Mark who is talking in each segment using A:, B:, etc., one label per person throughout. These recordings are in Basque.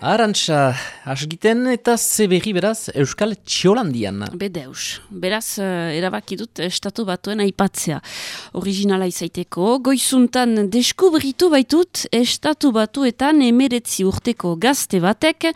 A: Arantxa, asgiten eta zeberri beraz Euskal Txolandian.
B: Bedeus, beraz uh, erabaki dut estatu batuen aipatzea. Originala izaiteko, goizuntan deskubritu baitut estatu batuetan emeretzi urteko gazte batek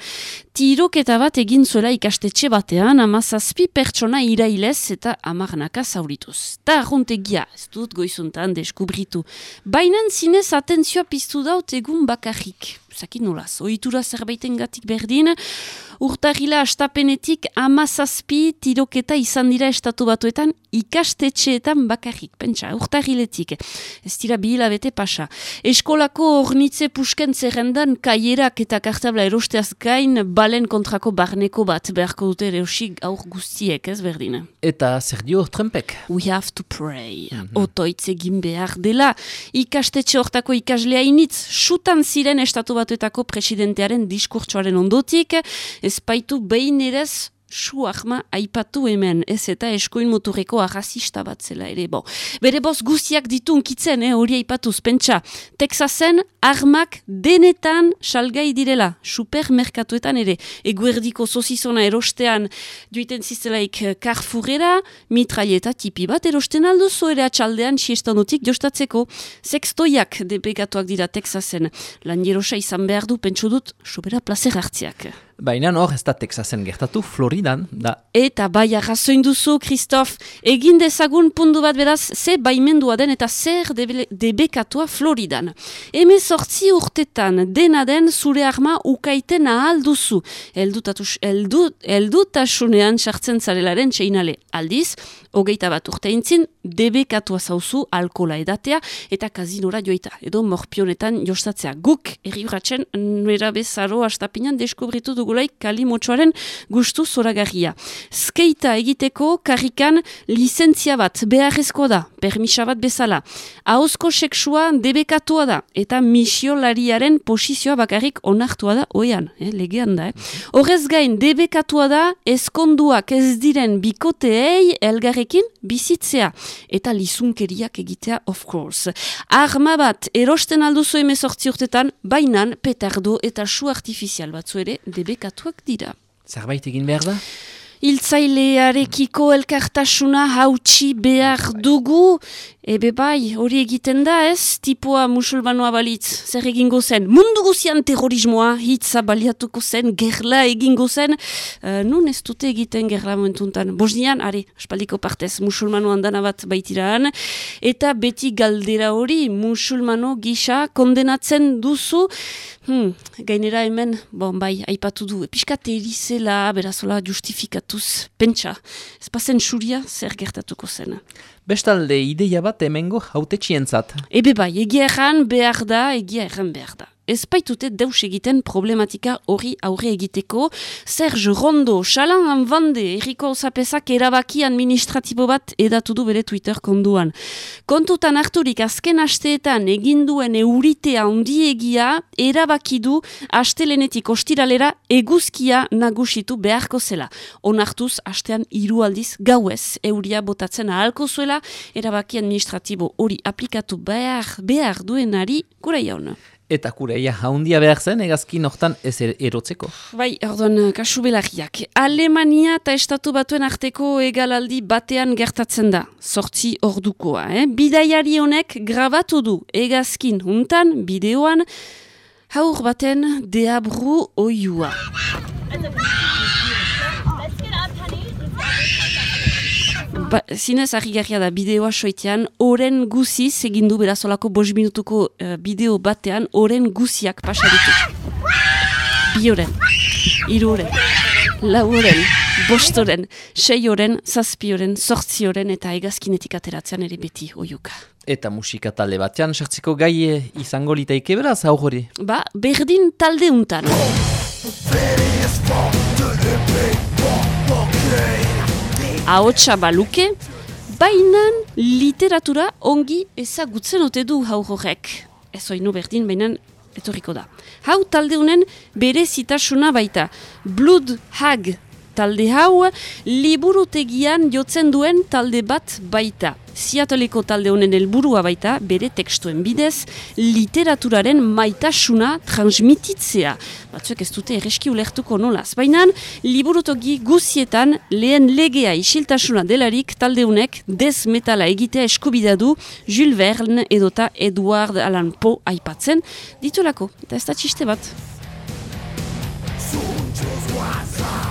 B: tiroketa bat egin zuela ikastetxe batean amazazpi pertsona irailez eta amarnaka zaurituz. Ta arruntegia, ez dut goizuntan deskubritu. Bainan zinez atentzioa piztu daut egun bakarrik zakin nolaz, oitura zerbaiten gatik berdin, urtagila astapenetik amazazpi tiroketa izan dira estatu batuetan ikastetxeetan bakarrik, pentsa, urtagiletik, ez dira bete pasa. Eskolako ornitze pusken zerrendan kaierak eta kartabla erosteaz gain balen kontrako barneko bat beharko dute reusik aur guztiek, ez berdin.
A: Eta zer dio trempek?
B: We have to pray. Mm -hmm. Otoitz egin behar dela. Ikastetxe hortako ikaslea initz, sutan ziren estatu batuetako presidentearen diskurtsoaren ondotik, ezpaitu behin erez su ahma aipatu hemen, ez eta eskoin moturreko arrazista bat zela ere, bo. Bere boz guztiak ditu unkitzen, eh, hori aipatuz, pentsa. Texasen armak denetan salgai direla, supermerkatuetan ere, eguerdiko sozizona erostean duiten zizelaik karfurera, mitraieta tipi bat erosten alduzo ere atxaldean siestanotik jostatzeko, sextoiak depegatuak dira Texasen, lan jerosa izan behar du pentsu dut, sobera placer hartziak.
A: Baina hor ez da Texasen gertatu, Floridan da.
B: Eta bai arrazoin duzu, Kristof, egin dezagun pundu bat beraz, ze baimendua den eta zer debekatua Floridan. Heme sortzi urtetan dena den zure arma ukaiten ahal duzu. Eldutasunean sartzen zarelaren txeinale aldiz, hogeita bat urte intzin, debekatua zauzu alkola edatea eta kazinora joita. Edo morpionetan jostatzea guk, erri urratzen, nera bezaro astapinan deskubritu dugulaik kalimotxoaren gustu zoragarria. Skeita egiteko karrikan lizentzia bat beharrezko da, permisa bat bezala. Hauzko seksua debekatua da eta misiolariaren posizioa bakarrik onartua da oean, eh, legean da. Eh. Horrez gain, debekatua da ezkonduak ez diren bikoteei elgarri elkarrekin bizitzea eta lizunkeriak egitea of course. Arma bat erosten alduzu emezortzi urtetan, bainan petardo eta su artifizial batzu ere debekatuak dira.
A: Zerbait egin behar da?
B: Iltzailearekiko elkartasuna hautsi behar dugu, ebe bai, hori egiten da ez, tipoa musulmanoa balitz, zer egingo zen, mundu guzian terrorismoa, hitza baliatuko zen, gerla egingo zen, uh, nun ez dute egiten gerla momentuntan, bosnian, are, espaldiko partez, musulmano handana bat baitiran, eta beti galdera hori, musulmano gisa kondenatzen duzu, hmm, gainera hemen, bon bai, aipatu du, piskat erizela, berazola justifikatu, hartuz, pentsa, ez pasen suria zer gertatuko zen.
A: Bestalde, ideia bat emengo haute txientzat.
B: Ebe bai, egia erran behar da, egia erran behar da ez baitute deus egiten problematika hori aurre egiteko. Serge Rondo, xalan anbande, erriko zapesak erabaki administratibo bat edatu du bere Twitter konduan. Kontutan harturik azken asteetan eginduen euritea ondiegia erabaki du astelenetik ostiralera eguzkia nagusitu beharko zela. Onartuz astean hiru aldiz gauez euria botatzen ahalko zuela erabaki administratibo hori aplikatu behar, behar duenari gura jauna.
A: Eta kureia haundia behar zen, egazki nortan ez er-, erotzeko.
B: Bai, orduan, kasu belarriak. Alemania eta estatu batuen arteko egalaldi batean gertatzen da. Sortzi ordukoa, eh? Bidaiari honek grabatu du egazkin huntan, bideoan, haur baten deabru oiua. Ba, zinez harri da bideoa soitean, oren guziz, egindu berazolako bos minutuko uh, bideo batean, oren guziak pasaditu. Bi oren, iru oren, lau oren, bost oren, sei oren, zazpi oren, sortzi oren, eta egazkinetik ateratzean ere beti oiuka.
A: Eta musika talde batean, sartzeko gai izango litaike beraz, hau hori?
B: Ba, berdin talde untan. Ahotsa baluke, bainan literatura ongi ezagutzen ote du hau horrek. Ez oinu berdin, bainan etorriko da. Hau taldeunen bere zitasuna baita. Blood Hag talde hau, liburutegian jotzen duen talde bat baita. Ziatoleko talde honen helburua baita, bere tekstuen bidez, literaturaren maitasuna transmititzea. Batzuek ez dute erreski ulertuko nolaz. Baina, liburutogi guzietan lehen legea isiltasuna delarik taldeunek desmetala egitea eskubida du Jules Verne edota Edward Allan Poe aipatzen ditulako. Eta ez da txiste bat. Soldiers